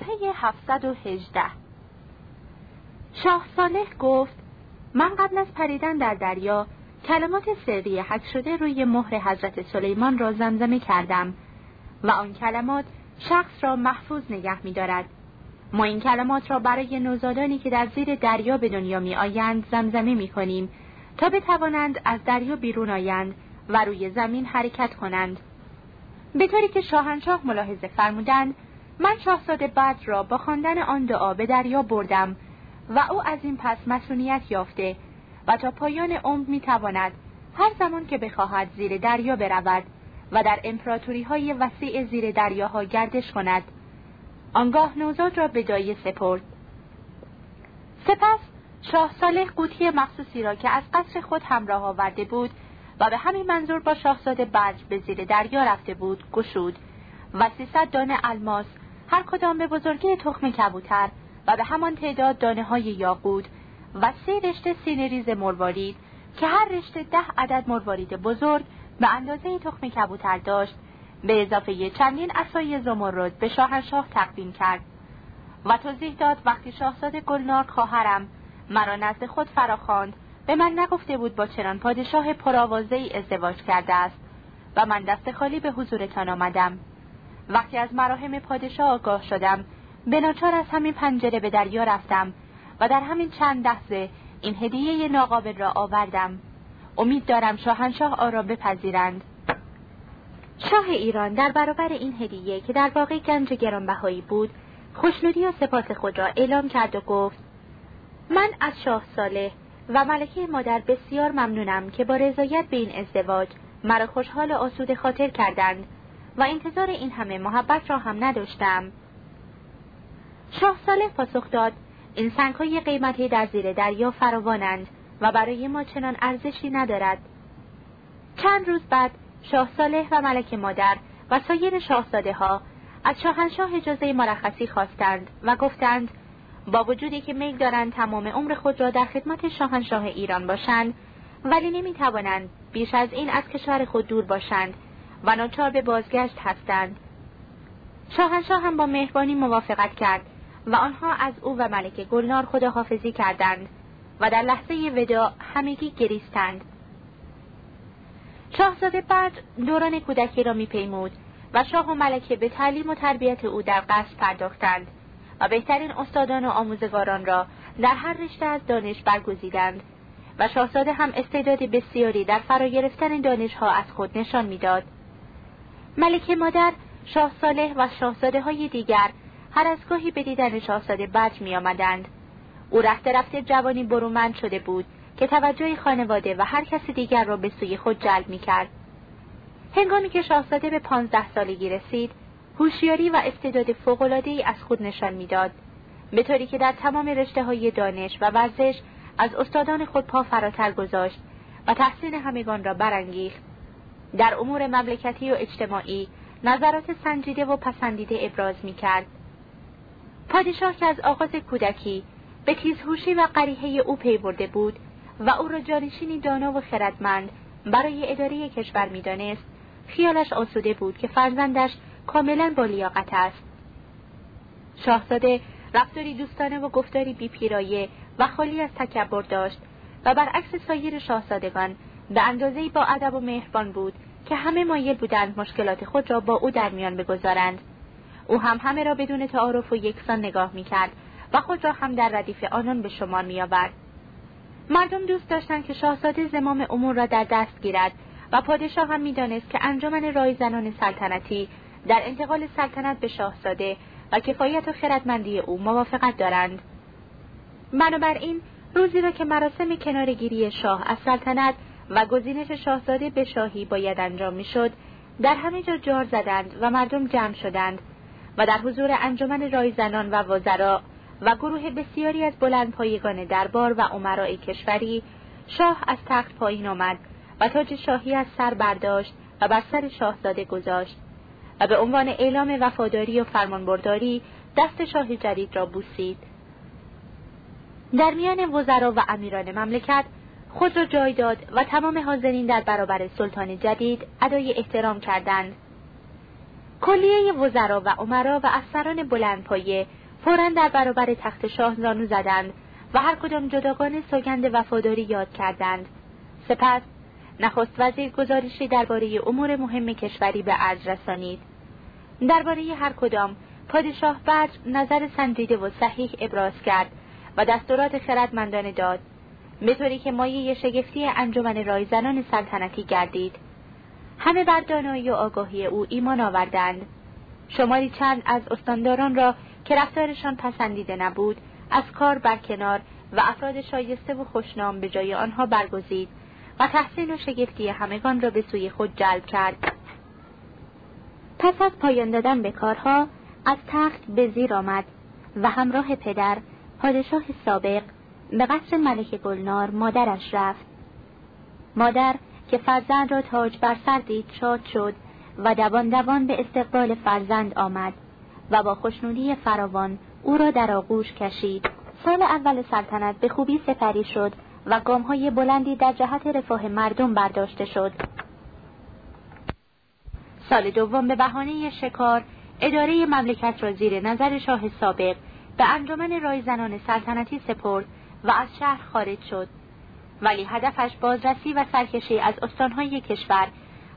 صفحه 718 شاه صالح گفت من قبل از پریدن در دریا کلمات سری حد شده روی مهر حضرت سلیمان را زمزمه کردم و آن کلمات شخص را محفوظ نگه می دارد. ما این کلمات را برای نوزادانی که در زیر دریا به دنیا می آیند زمزمه می کنیم تا بتوانند از دریا بیرون آیند و روی زمین حرکت کنند. به طوری که شاهنشاه ملاحظه فرمودند من شاهزاده بدر را با خواندن آن دعا به دریا بردم و او از این پس مسئولیت یافته و تا پایان عمر می‌تواند هر زمان که بخواهد زیر دریا برود و در امپراتوری های وسیع زیر دریاها گردش کند. آنگاه نوزاد را به دایه سپرد. سپس شاه صالح قوطی مخصوصی را که از قصر خود همراه آورده بود و به همین منظور با شاهزاده بدر به زیر دریا رفته بود گشود و سیصد دانه الماس هر کدام به بزرگی تخم کبوتر و به همان تعداد دانه های یاقود و سه رشته سینه ریز مروارید که هر رشته ده عدد مروارید بزرگ به اندازه تخم کبوتر داشت به اضافه چندین اسای زمرد به شاهنشاه تقدیم کرد و توضیح داد وقتی شاهزاده گلنار خواهرم مرا نزد خود فراخواند به من نگفته بود با چنان پادشاه پرآوازه ای ازدواج کرده است و من دست خالی به حضورتان آمدم. وقتی از مراهم پادشاه آگاه شدم به ناچار از همین پنجره به دریا رفتم و در همین چند لحظه این هدیه ناقابل را آوردم. امید دارم شاهنشاه آرا بپذیرند. شاه ایران در برابر این هدیه که در واقع گنج گرانبهایی بود خوشنودی و سپاس خود را اعلام کرد و گفت من از شاه صالح و ملکه مادر بسیار ممنونم که با رضایت به این ازدواج مرا خوشحال و آسوده خاطر کردند. و انتظار این همه محبت را هم نداشتم. شاه صالح پاسخ داد این سنگهای قیمتی در زیر دریا فراوانند و برای ما چنان ارزشی ندارد. چند روز بعد شاه صالح و ملک مادر و سایر شاهزاده ها از شاهنشاه اجازه مرخصی خواستند و گفتند با وجودی که میل دارند تمام عمر خود را در خدمت شاهنشاه ایران باشند ولی نمی توانند بیش از این از کشور خود دور باشند و ناچار به بازگشت هستند. شاهنشاه هم با مهربانی موافقت کرد و آنها از او و ملک گلنار خداحافظی کردند و در لحظه ودا همگی گریستند. شاهزاده بعد دوران کودکی را میپیمود و شاه و ملکه به تعلیم و تربیت او در قصد پرداختند و بهترین استادان و آموزگاران را در هر رشته از دانش برگزیدند و شاهزاده هم استعداد بسیاری در فرا گرفتن دانشها از خود نشان می‌داد. ملکه مادر شاه صالح و شاهزاده های دیگر هر از گاهی به دیدن شاهزاده بج می آمدند. او رفته رفته جوانی برومند شده بود که توجه خانواده و هر کس دیگر را به سوی خود جلب می کرد. هنگامی که شاهزاده به پانزده سالگی رسید، هوشیاری و استعداد فوق‌العاده‌ای از خود نشان می‌داد، به طوری که در تمام رشته های دانش و ورزش از استادان خود پا فراتر گذاشت و تحسین همگان را برانگیخت. در امور مملکتی و اجتماعی نظرات سنجیده و پسندیده ابراز می کرد. پادشاه که از آغاز کودکی به تیزهوشی و قریحه او پی برده بود و او را جانشینی دانا و خردمند برای اداره کشور می‌دانست خیالش آسوده بود که فرزندش کاملا با لیاقت است شاهزاده رفتاری دوستانه و گفتاری بیپیرایه و خالی از تکبر داشت و برعکس سایر شاهزادگان به اندازهای با ادب و مهربان بود که همه مایل بودند مشکلات خود را با او در میان بگذارند. او هم همه را بدون تعارف و یکسان نگاه می‌کرد و خود را هم در ردیف آنان به شمار میآورد. مردم دوست داشتند که شاهزاده زمام امور را در دست گیرد و پادشاه هم می‌دانست که انجمن رایزنان سلطنتی در انتقال سلطنت به شاهزاده و کفایت و خردمندی او موافقت دارند. بنابراین روزی را که مراسم کنارگیری شاه از سلطنت و گزینش شاهزاده به شاهی باید انجام می‌شد. در همه جا جار زدند و مردم جمع شدند و در حضور انجمن رایزنان و وزرا و گروه بسیاری از بلندپایگان دربار و عمرای کشوری شاه از تخت پایین آمد و تاج شاهی از سر برداشت و بر سر شاهزاده گذاشت و به عنوان اعلام وفاداری و فرمانبرداری دست شاه جدید را بوسید. در میان وزرا و امیران مملکت خود را جای داد و تمام حاضرین در برابر سلطان جدید ادای احترام کردند. کلیه وزرا و عمرا و افسران بلندپایه فورا در برابر تخت شاه زانو زدند و هر کدام جداگانه سوگند وفاداری یاد کردند. سپس نخست وزیر گزارشی درباره امور مهم کشوری به عرض رسانید. درباره هر کدام پادشاه بر نظر سنجیده و صحیح ابراز کرد و دستورات خردمندانه داد. به طوری که مایه شگفتی انجمن رایزنان سلطنتی گردید. همه بر دانایی و آگاهی او ایمان آوردند. شماری چند از استانداران را که رفتارشان پسندیده نبود از کار برکنار و افراد شایسته و خوشنام به جای آنها برگزید و تحسین و شگفتی همگان را به سوی خود جلب کرد. پس از پایان دادن به کارها از تخت به زیر آمد و همراه پدر پادشاه سابق به قصر ملک گلنار مادرش رفت. مادر که فرزند را تاج بر سر دید شاد شد و دوان دوان به استقبال فرزند آمد و با خوشنودی فراوان او را در آغوش کشید. سال اول سلطنت به خوبی سپری شد و گامهای بلندی در جهت رفاه مردم برداشته شد. سال دوم به بهانه شکار اداره مملکت را زیر نظر شاه سابق به انجمن رای زنان سلطنتی سپرد و از شهر خارج شد. ولی هدفش بازرسی و سرکشی از استانهای کشور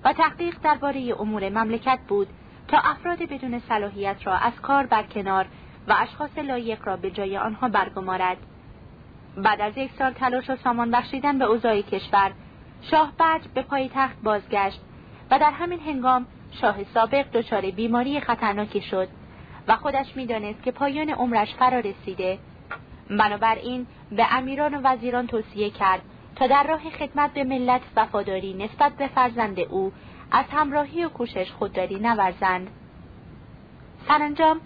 و تحقیق درباره امور مملکت بود تا افراد بدون صلاحیت را از کار برکنار و اشخاص لایق را به جای آنها برگمارد. بعد از یک سال تلاش و سامان بخشیدن به اوضاع کشور شاه بعد به پایتخت بازگشت و در همین هنگام شاه سابق دچار بیماری خطرناکی شد و خودش می‌دانست که پایان عمرش فرا رسیده. بنابراین به امیران و وزیران توصیه کرد تا در راه خدمت به ملت وفاداری نسبت به فرزند او از همراهی و کوشش خودداری نورزند. سرانجام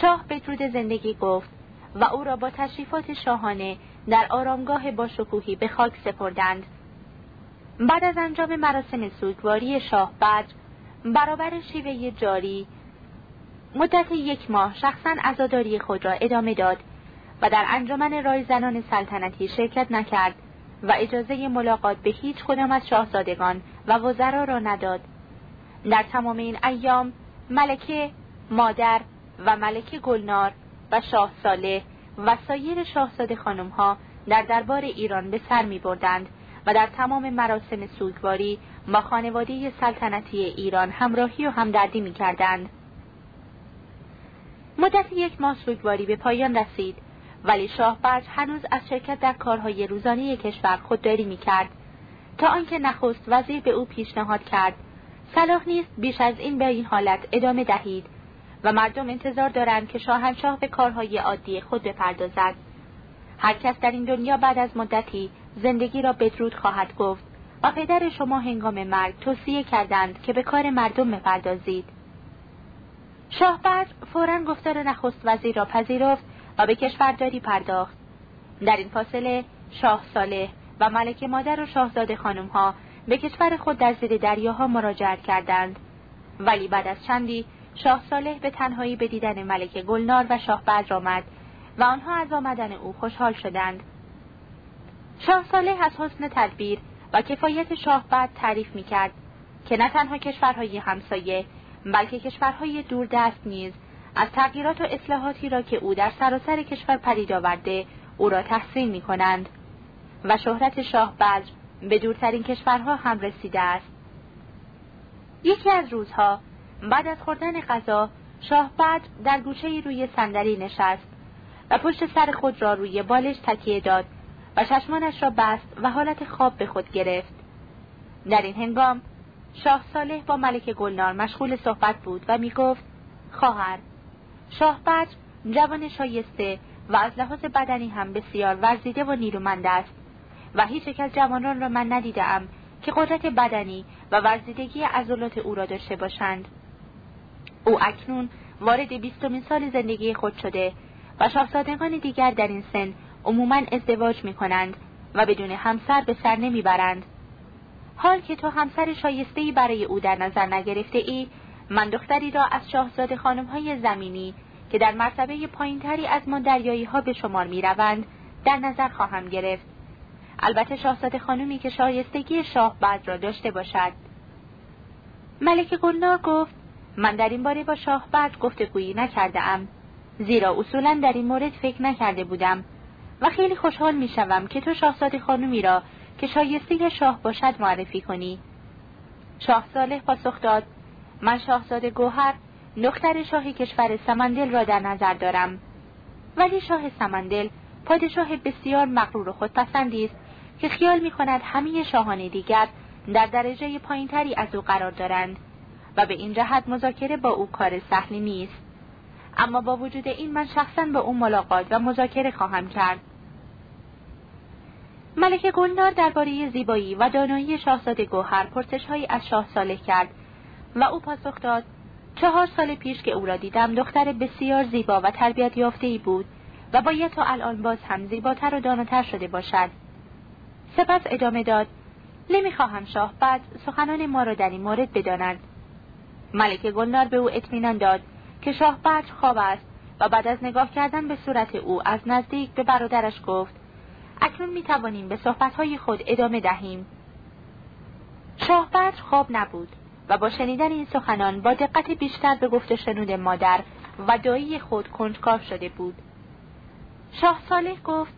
شاه به درود زندگی گفت و او را با تشریفات شاهانه در آرامگاه با شکوهی به خاک سپردند. بعد از انجام مراسم سوگواری شاه بدر برابر شیوه جاری مدت یک ماه شخصا عزاداری خود را ادامه داد و در انجمن رای زنان سلطنتی شرکت نکرد و اجازه ملاقات به هیچ کدام از شاهزادگان و وزرا را نداد در تمام این ایام ملکه مادر و ملکه گلنار و شاه ساله و سایر شاهزاده خانم ها در دربار ایران به سر می بردند و در تمام مراسم سوگواری با خانواده سلطنتی ایران همراهی و همدردی می کردند. مدت یک ماه سوگواری به پایان رسید ولی شاه برج هنوز از شرکت در کارهای روزانه کشور خودداری می کرد تا آنکه نخست وزیر به او پیشنهاد کرد. صلاح نیست بیش از این به این حالت ادامه دهید و مردم انتظار دارند که شاهنشاه به کارهای عادی خود بپردازد. هر کس در این دنیا بعد از مدتی زندگی را بدرود خواهد گفت و پدر شما هنگام مرگ توصیه کردند که به کار مردم بپردازید. شاهبرد فورا گفتار نخست وزیر را پذیرفت و به کشورداری پرداخت. در این فاصله شاه صالح و ملک مادر و شاهزاده خانم ها به کشور خود در زیر دریاها مراجعت کردند. ولی بعد از چندی شاه صالح به تنهایی به دیدن ملک گلنار و شاه بدر آمد و آنها از آمدن او خوشحال شدند. شاه صالح از حسن تدبیر و کفایت شاه بعد تعریف می کرد که نه تنها کشورهای همسایه بلکه کشورهای دوردست نیز از تغییرات و اصلاحاتی را که او در سراسر کشور پدید آورده او را تحسین می کنند و شهرت شاه بدر به دورترین کشورها هم رسیده است. یکی از روزها بعد از خوردن غذا شاه بدر در گوشه روی صندلی نشست و پشت سر خود را روی بالش تکیه داد و چشمانش را بست و حالت خواب به خود گرفت. در این هنگام شاه صالح با ملک گلنار مشغول صحبت بود و می گفت خواهر شاه جوان شایسته و از لحاظ بدنی هم بسیار ورزیده و نیرومند است و هیچ یک از جوانان را من ندیدم که قدرت بدنی و ورزیدگی عضلات او را داشته باشند او اکنون وارد بیستمین سال زندگی خود شده و شاهزادگان دیگر در این سن عموما ازدواج می کنند و بدون همسر به سر نمی برند. حال که تو همسر شایستهی برای او در نظر نگرفته ای من دختری را از شاهزاده خانم های زمینی که در مرتبه پایینتری از ما دریایی ها به شمار می روند در نظر خواهم گرفت. البته شاهزاده خانمی که شایستگی شاه بعد را داشته باشد. ملک گلنار گفت من در این باره با شاه بعد گفتگویی نکرده ام زیرا اصولا در این مورد فکر نکرده بودم و خیلی خوشحال می شوم که تو شاهزاده خانومی را که شایسته شاه باشد معرفی کنی شاه صالح پاسخ داد من شاهزاده گوهر دختر شاه کشور سمندل را در نظر دارم. ولی شاه سمندل پادشاه بسیار مغرور و خودپسندی است که خیال می کند همه شاهان دیگر در درجه پایینتری از او قرار دارند و به این جهت مذاکره با او کار سهلی نیست. اما با وجود این من شخصا با او ملاقات و مذاکره خواهم کرد. ملکه گلنار درباره زیبایی و دانایی شاهزاده گوهر پرسشهایی از شاه صالح کرد. و او پاسخ داد چهار سال پیش که او را دیدم دختر بسیار زیبا و تربیت یافته ای بود و باید تا الان باز هم زیباتر و داناتر شده باشد. سپس ادامه داد نمی‌خواهم شاه بعد سخنان ما را در این مورد بداند. ملکه گلنار به او اطمینان داد که شاه بعد خواب است و بعد از نگاه کردن به صورت او از نزدیک به برادرش گفت اکنون می توانیم به صحبتهای خود ادامه دهیم. شاه خواب نبود. و با شنیدن این سخنان با دقت بیشتر به گفته شنود مادر و دایی خود کنجکاو شده بود. شاه صالح گفت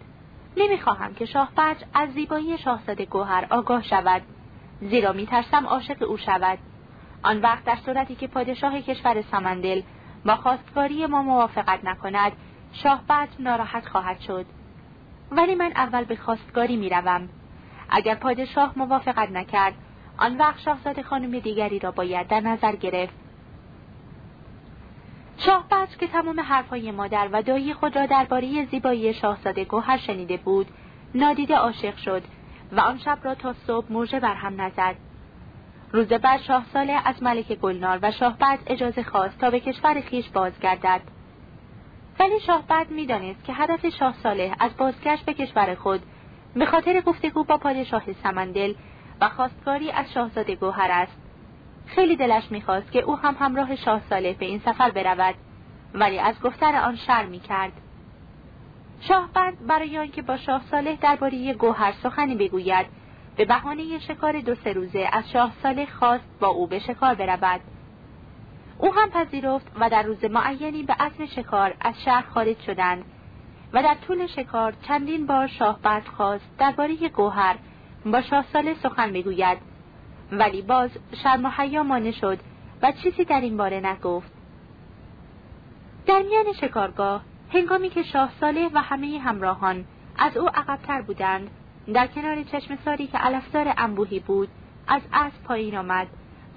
نمی‌خواهم که شاه بچ از زیبایی شاهزاده گوهر آگاه شود. زیرا میترسم عاشق او شود. آن وقت در صورتی که پادشاه کشور سمندل با خواستگاری ما موافقت نکند شاه بچ ناراحت خواهد شد. ولی من اول به خواستگاری می‌روم. اگر پادشاه موافقت نکرد آن وقت شاهزاده خانم دیگری را باید در نظر گرفت. شاه بچ که تمام حرفهای مادر و دایی خود را درباره زیبایی شاهزاده گوهر شنیده بود نادیده عاشق شد و آن شب را تا صبح موژه بر هم نزد. روز بعد شاه ساله از ملک گلنار و شاه بعد اجازه خواست تا به کشور خیش بازگردد. ولی شاه بعد می‌دانست که هدف شاه صالح از بازگشت به کشور خود به خاطر گفتگو با پادشاه سمندل و خواستگاری از شاهزاده گوهر است. خیلی دلش می‌خواست که او هم همراه شاه صالح به این سفر برود ولی از گفتن آن شر می‌کرد. شاهبند برای آنکه با شاه صالح درباره گوهر سخنی بگوید. به بهانه شکار دو سه روزه از شاه صالح خواست با او به شکار برود. او هم پذیرفت و در روز معینی به عزم شکار از شهر خارج شدند و در طول شکار چندین بار شاهبند خواست درباره گوهر با شاه صالح سخن بگوید ولی باز شرم و حیا مانه شد و چیزی در این باره نگفت. در میان شکارگاه هنگامی که شاه صالح و همه همراهان از او عقبتر بودند در کنار چشم ساری که علفدار انبوهی بود از اسب پایین آمد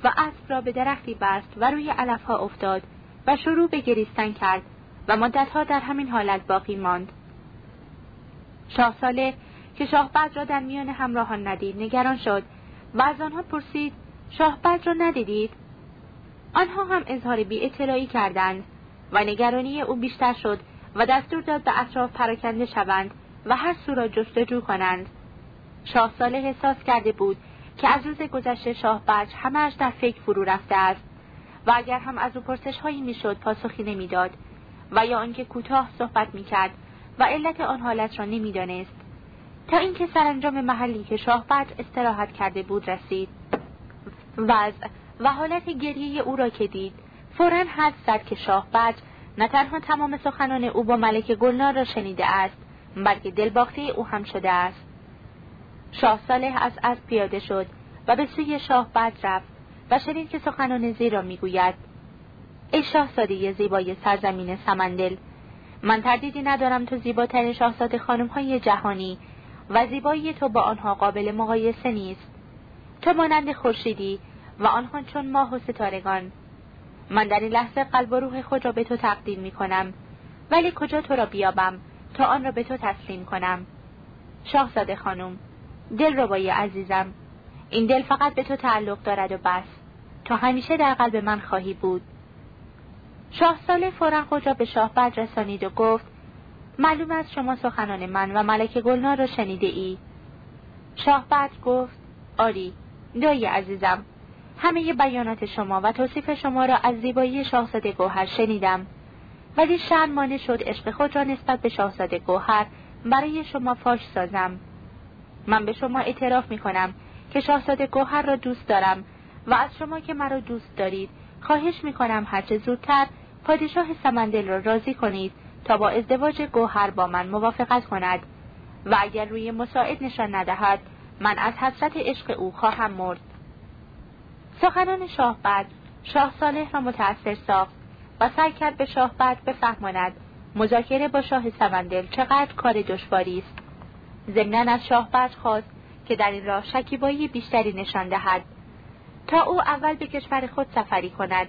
و اسب را به درختی بست و روی علفها افتاد و شروع به گریستن کرد و مدتها در همین حالت باقی ماند. شاه صالح که شاه را در میان همراهان ندید. نگران شد. و از آنها پرسید شاهبرد را ندیدید؟ آنها هم اظهار بی اطلاعی کردند و نگرانی او بیشتر شد و دستور داد به اطراف پراکنده شوند و هر سو را جستجو کنند. شاه صالح احساس کرده بود که از روز گذشته شاه بچ همهاش در فکر فرو رفته است و اگر هم از او پرسش هایی می‌شد پاسخی نمی‌داد و یا آنکه کوتاه صحبت می‌کرد و علت آن حالت را نمی‌دانست. تا اینکه سرانجام محلی که شاه بچ استراحت کرده بود رسید. وضع و حالت گریه او را که دید فورا حد زد که شاه بچ نه تنها تمام سخنان او با ملک گلنار را شنیده است بلکه دلباخته او هم شده است. شاه صالح از از پیاده شد و به سوی شاه بد رفت و شنید که سخنان زی را می‌گوید. ای شاهزاده زیبای سرزمین سمندل من تردیدی ندارم تو زیباترین شاهزاده خانم های جهانی و زیبایی تو با آنها قابل مقایسه نیست. تو مانند خورشیدی و آنها چون ماه و ستارگان. من در این لحظه قلب و روح خود را به تو تقدیم می کنم ولی کجا تو را بیابم تا آن را به تو تسلیم کنم؟ شاهزاده خانم دل ربای عزیزم. این دل فقط به تو تعلق دارد و بس. تا همیشه در قلب من خواهی بود. شاه ساله فورا خود را به شاه رسانید و گفت معلوم است شما سخنان من و ملک گلنار را شنیده ای. شاه بد گفت آری دایی عزیزم همه بیانات شما و توصیف شما را از زیبایی شاهزاده گوهر شنیدم. ولی شرمانه شد عشق خود را نسبت به شاهزاده گوهر برای شما فاش سازم. من به شما اعتراف می کنم که شاهزاده گوهر را دوست دارم و از شما که مرا دوست دارید خواهش می‌کنم هرچه زودتر پادشاه سمندل را راضی کنید تا با ازدواج گوهر با من موافقت کند و اگر روی مساعد نشان ندهد من از حسرت عشق او خواهم مرد. سخنان شاه بعد شاه صالح را متأثر ساخت و سعی کرد به شاه بعد بفهماند مذاکره با شاه سمندل چقدر کار دشواری است. ضمنا از شاه بعد خواست که در این راه شکیبایی بیشتری نشان دهد. تا او اول به کشور خود سفری کند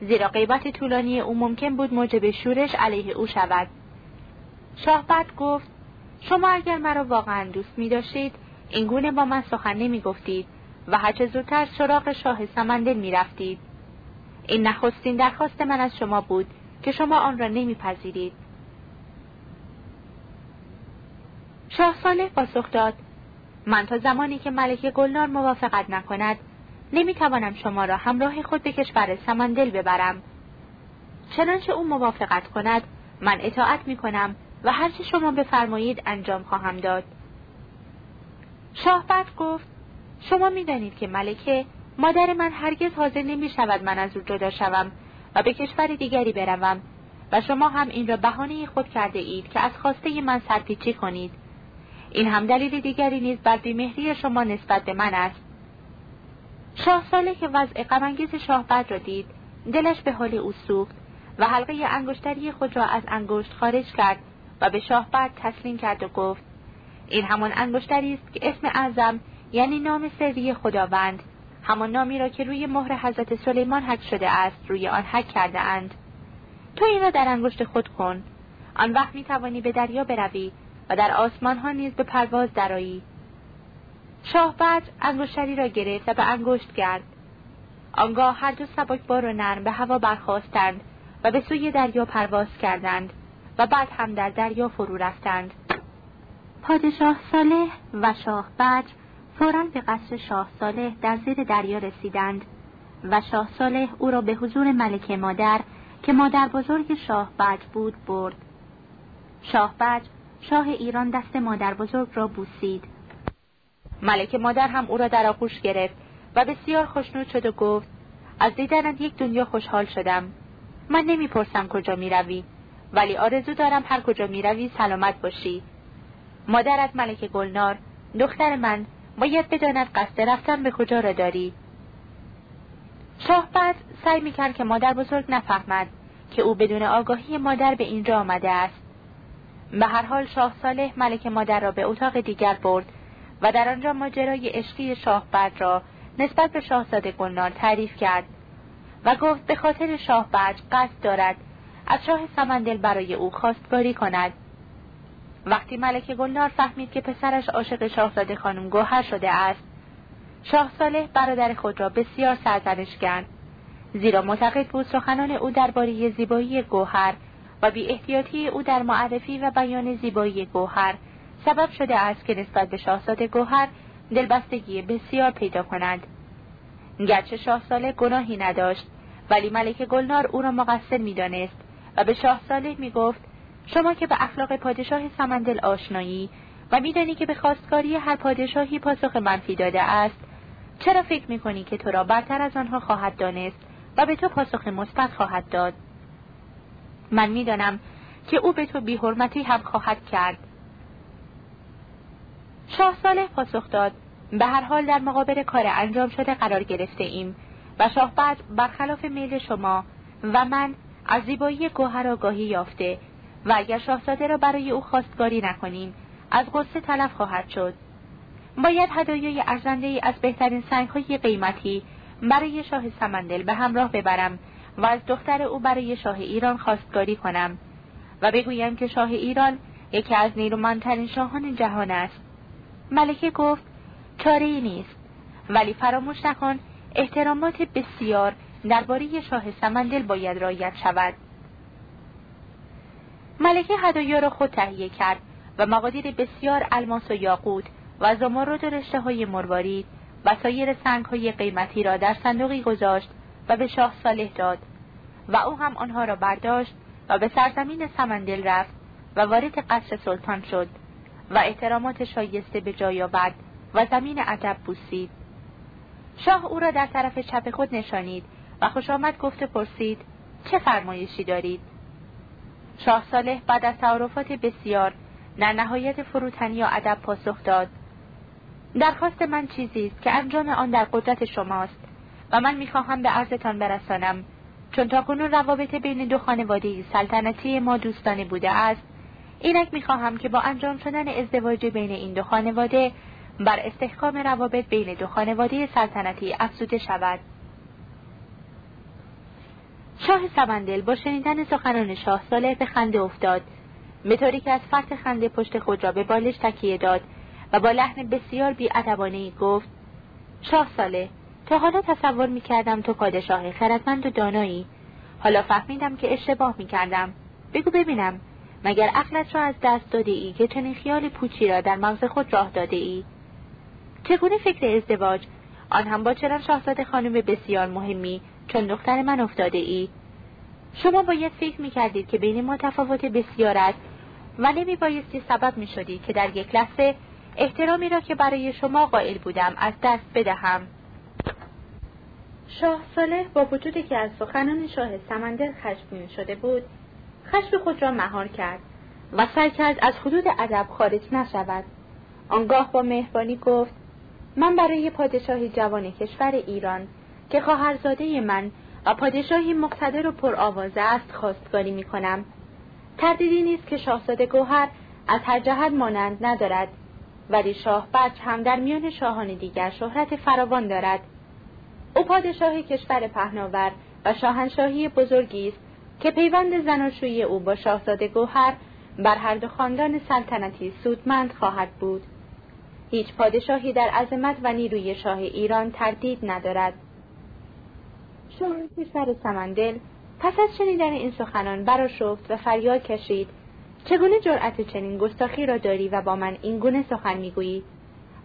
زیرا غیبت طولانی او ممکن بود موجب شورش علیه او شود شاه بعد گفت شما اگر مرا واقعا دوست می داشتید این گونه با من سخن نمی گفتید و هرچه زودتر سراغ شاه سمندل می رفتید. این نخستین درخواست من از شما بود که شما آن را نمیپذیرید. شاه صالح پاسخ داد من تا زمانی که ملک گلنار موافقت نکند نمی‌توانم شما را همراه خود به کشور سمندل ببرم. چنانچه او موافقت کند من اطاعت می کنم و هرچه شما بفرمایید انجام خواهم داد. شاه بعد گفت شما می‌دانید که ملکه مادر من هرگز حاضر نمی شود من از او جدا شوم و به کشور دیگری بروم و شما هم این را بهانه خود کرده اید که از خواسته من سرپیچی کنید. این هم دلیل دیگری نیز بر بیمهری شما نسبت به من است. شاه ساله که وضع غمانگیز شاه بد را دید دلش به حال او سوخت و حلقه انگشتری خود را از انگشت خارج کرد و به شاه بد تسلیم کرد و گفت این همان انگشتری است که اسم اعظم یعنی نام سری خداوند همان نامی را که روی مهر حضرت سلیمان حک شده است روی آن حک کرده اند. تو این را در انگشت خود کن. آن وقت می توانی به دریا بروی و در آسمان ها نیز به پرواز درایی شاه بعد انگشتری را گرفت و به انگشت کرد آنگاه هر دو سبکبار و نرم به هوا برخواستند و به سوی دریا پرواز کردند و بعد هم در دریا فرو رفتند. پادشاه صالح و شاه بج فورا به قصر شاه صالح در زیر دریا رسیدند و شاه صالح او را به حضور ملکه مادر که مادر بزرگ شاه بج بود برد. شاه بج شاه ایران دست مادر بزرگ را بوسید. ملکه مادر هم او را در آغوش گرفت و بسیار خوشنود شد و گفت از دیدنت یک دنیا خوشحال شدم. من نمی‌پرسم کجا می‌روی ولی آرزو دارم هر کجا می‌روی سلامت باشی. مادرت ملکه گلنار دختر من باید بداند قصد رفتن به کجا را داری. شاه بعد سعی می‌کرد که مادر بزرگ نفهمد که او بدون آگاهی مادر به اینجا آمده است. به هر حال شاه صالح ملک مادر را به اتاق دیگر برد و در آنجا ماجرای عشقی شاه بعد را نسبت به شاهزاده گلنار تعریف کرد و گفت به خاطر شاه بج قصد دارد از شاه سمندل برای او خواستگاری کند. وقتی ملک گلنار فهمید که پسرش عاشق شاهزاده خانم گوهر شده است شاه صالح برادر خود را بسیار سرزنش کرد. زیرا معتقد بود سخنان او درباره زیبایی گوهر و بی احتیاطی او در معرفی و بیان زیبایی گوهر سبب شده است که نسبت به شاهزاده گوهر دلبستگی بسیار پیدا کند. گرچه شاه صالح گناهی نداشت ولی ملک گلنار او را مقصر می‌دانست و به شاه صالح می گفت شما که به اخلاق پادشاه سمندل آشنایی و میدانی که به خواستگاری هر پادشاهی پاسخ منفی داده است چرا فکر می‌کنی که تو را برتر از آنها خواهد دانست و به تو پاسخ مثبت خواهد داد؟ من می‌دانم که او به تو بیحرمتی هم خواهد کرد. شاه صالح پاسخ داد. به هر حال در مقابل کار انجام شده قرار گرفته ایم و شاه بعد برخلاف میل شما و من از زیبایی گوهر آگاهی یافته و اگر شاهزاده را برای او خواستگاری نکنیم از غصه تلف خواهد شد. باید هدایای ارزنده ای از بهترین سنگهای قیمتی برای شاه سمندل به همراه ببرم و از دختر او برای شاه ایران خواستگاری کنم و بگویم که شاه ایران یکی از نیرومندترین شاهان جهان است. ملکه گفت چاره نیست. ولی فراموش نکن احترامات بسیار درباره شاه سمندل باید رایت شود. ملکه هدایا را خود تهیه کرد و مقادیر بسیار الماس و یاقوت و زمرد و رشته های مروارید و سایر سنگ های قیمتی را در صندوقی گذاشت و به شاه صالح داد و او هم آنها را برداشت و به سرزمین سمندل رفت و وارد قصر سلطان شد. و احترامات شایسته به جای آورد و زمین ادب بوسید. شاه او را در طرف چپ خود نشانید و خوش آمد گفت پرسید چه فرمایشی دارید؟ شاه صالح بعد از تعارفات بسیار در نهایت فروتنی و ادب پاسخ داد. درخواست من چیزی است که انجام آن در قدرت شماست و من می‌خواهم به عرضتان برسانم. چون تاکنون روابط بین دو خانواده سلطنتی ما دوستانه بوده است اینک می‌خواهم که با انجام شدن ازدواج بین این دو خانواده بر استحکام روابط بین دو خانواده سلطنتی افزوده شود. شاه سمندل با شنیدن سخنان شاه صالح به خنده افتاد. به طوری که از فرط خنده پشت خود را به بالش تکیه داد و با لحن بسیار بیادبانهای گفت شاه صالح تا حالا تصور می‌کردم تو پادشاه خردمند و دانایی. حالا فهمیدم که اشتباه می‌کردم. بگو ببینم مگر عقلت را از دست داده ای که چنین خیال پوچی را در مغز خود راه داده ای؟ چگونه فکر ازدواج؟ آن هم با چنان شاهزاده خانم بسیار مهمی چون دختر من افتاده ای. شما باید فکر می‌کردید که بین ما تفاوت بسیار است و نمی بایستی سبب می شدی که در یک لحظه احترامی را که برای شما قائل بودم از دست بدهم. شاه صالح با وجودی که از سخنان شاه سمندر خشمگین شده بود خشم خود را مهار کرد و سعی کرد از حدود ادب خارج نشود آنگاه با مهربانی گفت من برای پادشاهی جوان کشور ایران که خواهرزاده من و پادشاهی مقتدر و پرآوازه است خواستگاری می کنم. تردیدی نیست که شاهزاده گوهر از هر جهت مانند ندارد ولی شاه بچ هم در میان شاهان دیگر شهرت فراوان دارد او پادشاه کشور پهناور و شاهنشاهی بزرگی است که پیوند زناشویی او با شاهزاده گوهر بر هر دو خاندان سلطنتی سودمند خواهد بود. هیچ پادشاهی در عظمت و نیروی شاه ایران تردید ندارد. شاه کشور سمندل پس از شنیدن این سخنان براشفت و فریاد کشید چگونه جرأت چنین گستاخی را داری و با من این گونه سخن می‌گویی؟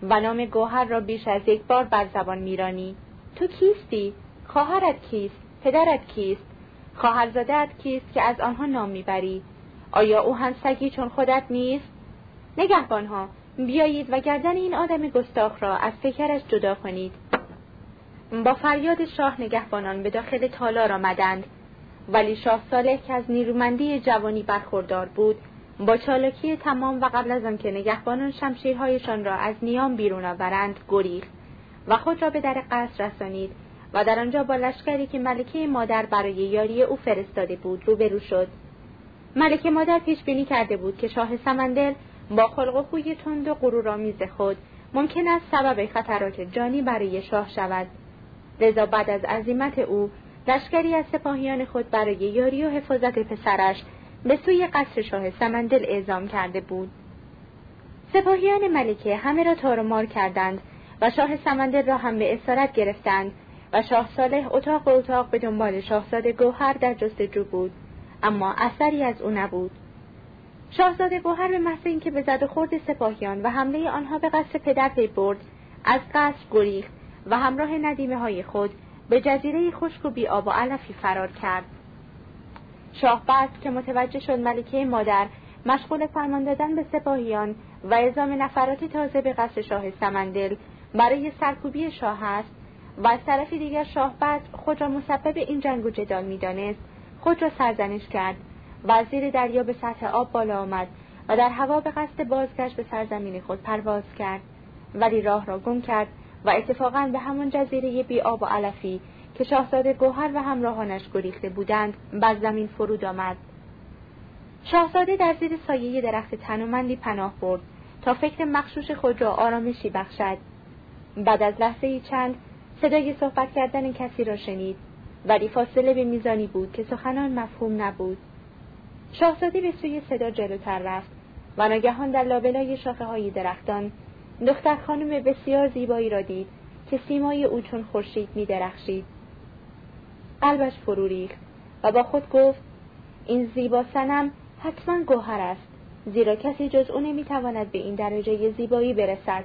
و نام گوهر را بیش از یک بار بر زبان میرانی. تو کیستی؟ خواهرت کیست؟ پدرت کیست؟ خواهرزادهات کیست که از آنها نام می‌بری؟ آیا او هم سگی چون خودت نیست؟ نگهبانها بیایید و گردن این آدم گستاخ را از پیکرش جدا کنید. با فریاد شاه نگهبانان به داخل تالار آمدند. ولی شاه صالح که از نیرومندی جوانی برخوردار بود با چالاکی تمام و قبل از آنکه نگهبانان شمشیرهایشان را از نیام بیرون آورند گریخت و خود را به در قصر رسانید. و در آنجا با لشکری که ملکه مادر برای یاری او فرستاده بود روبرو شد. ملکه مادر پیش بینی کرده بود که شاه سمندل با خلق و خوی تند و غرورآمیز خود ممکن است سبب خطرات جانی برای شاه شود. لذا بعد از عزیمت او لشکری از سپاهیان خود برای یاری و حفاظت پسرش به سوی قصر شاه سمندل اعزام کرده بود. سپاهیان ملکه همه را تار کردند و شاه سمندل را هم به اسارت گرفتند. و شاه صالح اتاق و اتاق به دنبال شاهزاده گوهر در جستجو بود. اما اثری از او نبود. شاهزاده گوهر به محض اینکه به زد خورد سپاهیان و حمله آنها به قصر پدر پی برد از قصر گریخت و همراه ندیمه های خود به جزیره خشک و آب و علفی فرار کرد. شاه بعد که متوجه شد ملکه مادر مشغول فرمان دادن به سپاهیان و اعزام نفراتی تازه به قصر شاه سمندل برای سرکوبی شاه است و از طرف دیگر شاه بعد خود را مسبب این جنگ و جدال می‌دانست. خود را سرزنش کرد. و زیر دریا به سطح آب بالا آمد و در هوا به قصد بازگشت به سرزمین خود پرواز کرد. ولی راه را گم کرد و اتفاقا به همان جزیره بی آب و علفی که شاهزاده گوهر و همراهانش گریخته بودند بر زمین فرود آمد. شاهزاده در زیر سایه درخت تنومندی پناه برد تا فکر مخشوش خود را آرامشی بخشد. بعد از لحظه چند صدای صحبت کردن کسی را شنید. ولی فاصله به میزانی بود که سخنان مفهوم نبود. شاهزاده به سوی صدا جلوتر رفت و ناگهان در لابلای شاخه های درختان دختر خانم بسیار زیبایی را دید که سیمای او چون خورشید می درخشید. قلبش فرو ریخت و با خود گفت این زیبا سنم حتما گوهر است زیرا کسی جز او نمی‌تواند به این درجه زیبایی برسد.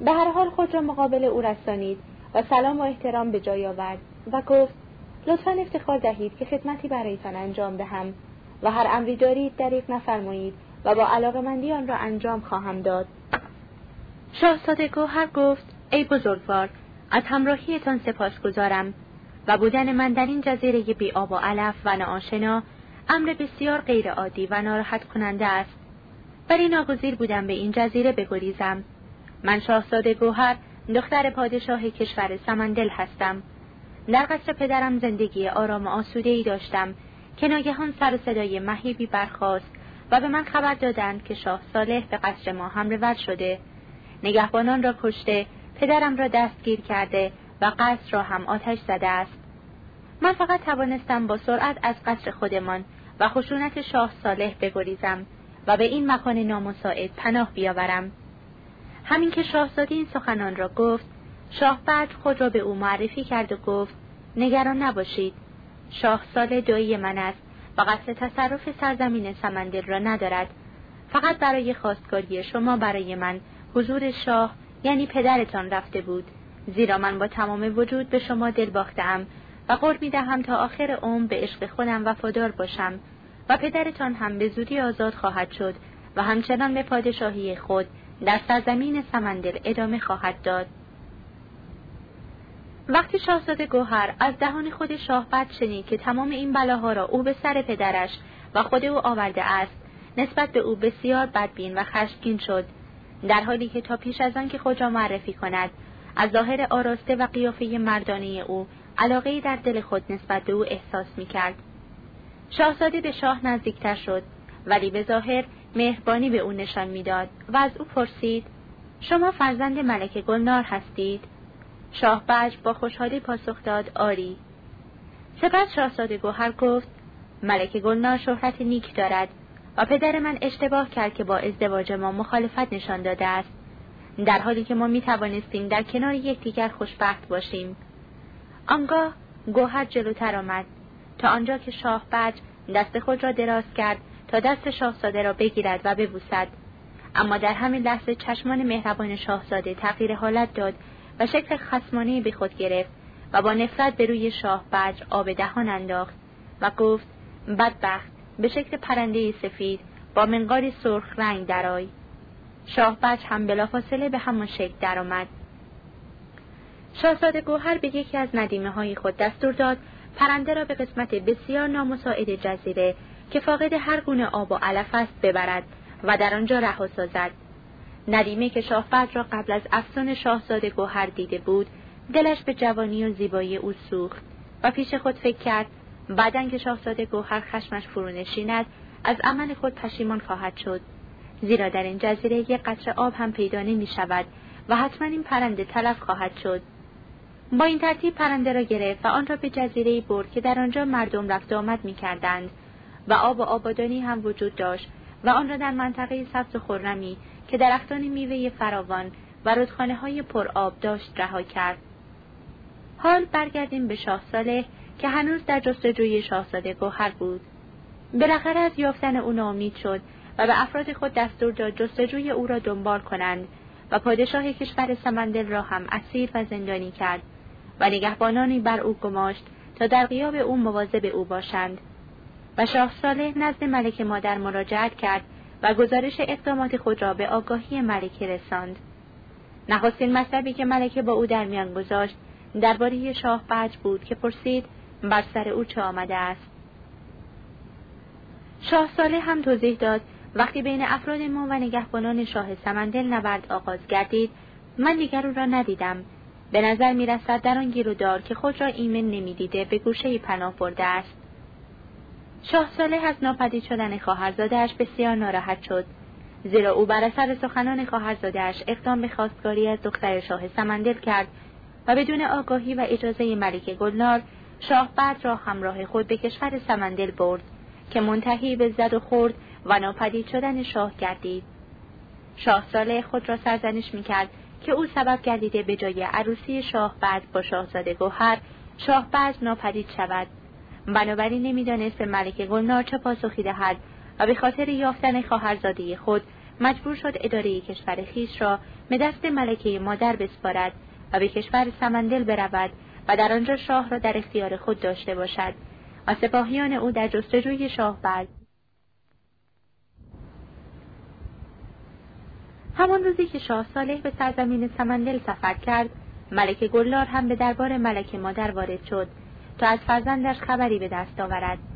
به هر حال خود را مقابل او رسانید و سلام و احترام به جای آورد و گفت لطفا افتخار دهید که خدمتی برایتان انجام دهم و هر امری دارید دریغ نفرمایید و با علاقمندی آن را انجام خواهم داد. شاهزاده گوهر گفت ای بزرگوار از همراهیتان سپاس گذارم و بودن من در این جزیره بی آب و علف و ناآشنا امر بسیار غیرعادی و ناراحت کننده است. ولی ناگزیر بودم به این جزیره بگریزم. من شاهزاده گوهر دختر پادشاه کشور سمندل هستم. در قصر پدرم زندگی آرام آسوده ای داشتم که ناگهان سر و صدای مهیبی برخاست و به من خبر دادند که شاه صالح به قصر ما حمله ور شده. نگهبانان را کشته پدرم را دستگیر کرده و قصر را هم آتش زده است. من فقط توانستم با سرعت از قصر خودمان و خشونت شاه صالح بگریزم و به این مکان نامساعد پناه بیاورم. همین که شاهزاده این سخنان را گفت شاه بعد خود را به او معرفی کرد و گفت نگران نباشید شاه سال دوی من است و قصد تصرف سرزمین سمندل را ندارد. فقط برای خواستگاری شما برای من حضور شاه یعنی پدرتان رفته بود. زیرا من با تمام وجود به شما دل باختم و قول می دهم تا آخر عمر به عشق خودم وفادار باشم و پدرتان هم به زودی آزاد خواهد شد و همچنان به پادشاهی خود در سرزمین سمندل ادامه خواهد داد وقتی شاهزاده گوهر از دهان خود شاهبد شنید که تمام این بلاها را او به سر پدرش و خود او آورده است نسبت به او بسیار بدبین و خشمگین شد در حالی که تا پیش از آن که خود را معرفی کند از ظاهر آراسته و قیافه مردانه او علاقه در دل خود نسبت به او احساس می کرد. شاهزاده به شاه نزدیکتر شد ولی به ظاهر مهربانی به او نشان می‌داد و از او پرسید شما فرزند ملک گلنار هستید؟ شاه بج با خوشحالی پاسخ داد آری. سپس شاهزاده گوهر گفت ملک گلنار شهرت نیک دارد و پدر من اشتباه کرد که با ازدواج ما مخالفت نشان داده است. در حالی که ما می توانستیم در کنار یکدیگر خوشبخت باشیم. آنگاه گوهر جلوتر آمد تا آنجا که شاه بج دست خود را دراز کرد تا دست شاهزاده را بگیرد و ببوسد. اما در همین لحظه چشمان مهربان شاهزاده تغییر حالت داد و شکل خسمانه به خود گرفت و با نفرت به روی شاه بج آب دهان انداخت و گفت بدبخت به شکل پرنده سفید با منقاری سرخ رنگ درای شاه بج هم بلافاصله به همان شکل درآمد. شاهزاده گوهر به یکی از ندیمه های خود دستور داد پرنده را به قسمت بسیار نامساعد جزیره که فاقد هر گونه آب و علف است ببرد و در آنجا رها سازد. ندیمه که شاهفرد را قبل از افسان شاهزاده گوهر دیده بود دلش به جوانی و زیبایی او سوخت و پیش خود فکر کرد بعدا که شاهزاده گوهر خشمش فرو نشیند از عمل خود پشیمان خواهد شد. زیرا در این جزیره یک قطره آب هم پیدا نمی شود و حتما این پرنده تلف خواهد شد. با این ترتیب پرنده را گرفت و آن را به جزیره برد که در آنجا مردم رفت آمد می کردند. و آب و آبادانی هم وجود داشت و آن را در منطقه سبز خرمی که درختان میوه فراوان و رودخانه های آب داشت رها کرد. حال برگردیم به شاه ساله که هنوز در جستجوی شاهزاده گوهر بود. بالاخره از یافتن او ناامید شد و به افراد خود دستور داد جستجوی او را دنبال کنند و پادشاه کشور سمندل را هم اسیر و زندانی کرد و نگهبانانی بر او گماشت تا در غیاب او مواظب او باشند و شاه صالح نزد ملک مادر مراجعت کرد و گزارش اقدامات خود را به آگاهی ملکه رساند. نخستین مطلبی که ملکه با او در میان گذاشت درباره شاه بج بود که پرسید بر سر او چه آمده است. شاه ساله هم توضیح داد وقتی بین افراد ما و نگهبانان شاه سمندل نبرد آغاز گردید من دیگر او را ندیدم به نظر می رسد در آن گیرودار که خود را ایمن نمی‌دیده به گوشه پناه برده است شاه صالح از ناپدید شدن خواهرزادهاش بسیار ناراحت شد. زیرا او بر اثر سخنان خواهرزادهاش اقدام به خواستگاری از دختر شاه سمندل کرد و بدون آگاهی و اجازه ملک گلنار شاه بعد را همراه خود به کشور سمندل برد که منتهی به زد و خورد و ناپدید شدن شاه گردید. شاه صالح خود را سرزنش می‌کرد که او سبب گردیده به جای عروسی شاه بعد با شاهزاده گوهر شاه بعد ناپدید شود. بنابراین نمی‌دانست به ملک گلنار چه پاسخی دهد و به خاطر یافتن خواهرزاده خود مجبور شد اداره کشور خیش را به دست ملکه مادر بسپارد و به کشور سمندل برود و در آنجا شاه را در اختیار خود داشته باشد. و سپاهیان او در جستجوی شاه بعد همان روزی که شاه صالح به سرزمین سمندل سفر کرد ملک گلنار هم به دربار ملک مادر وارد شد. تا از فرزندش خبری به دست آورد.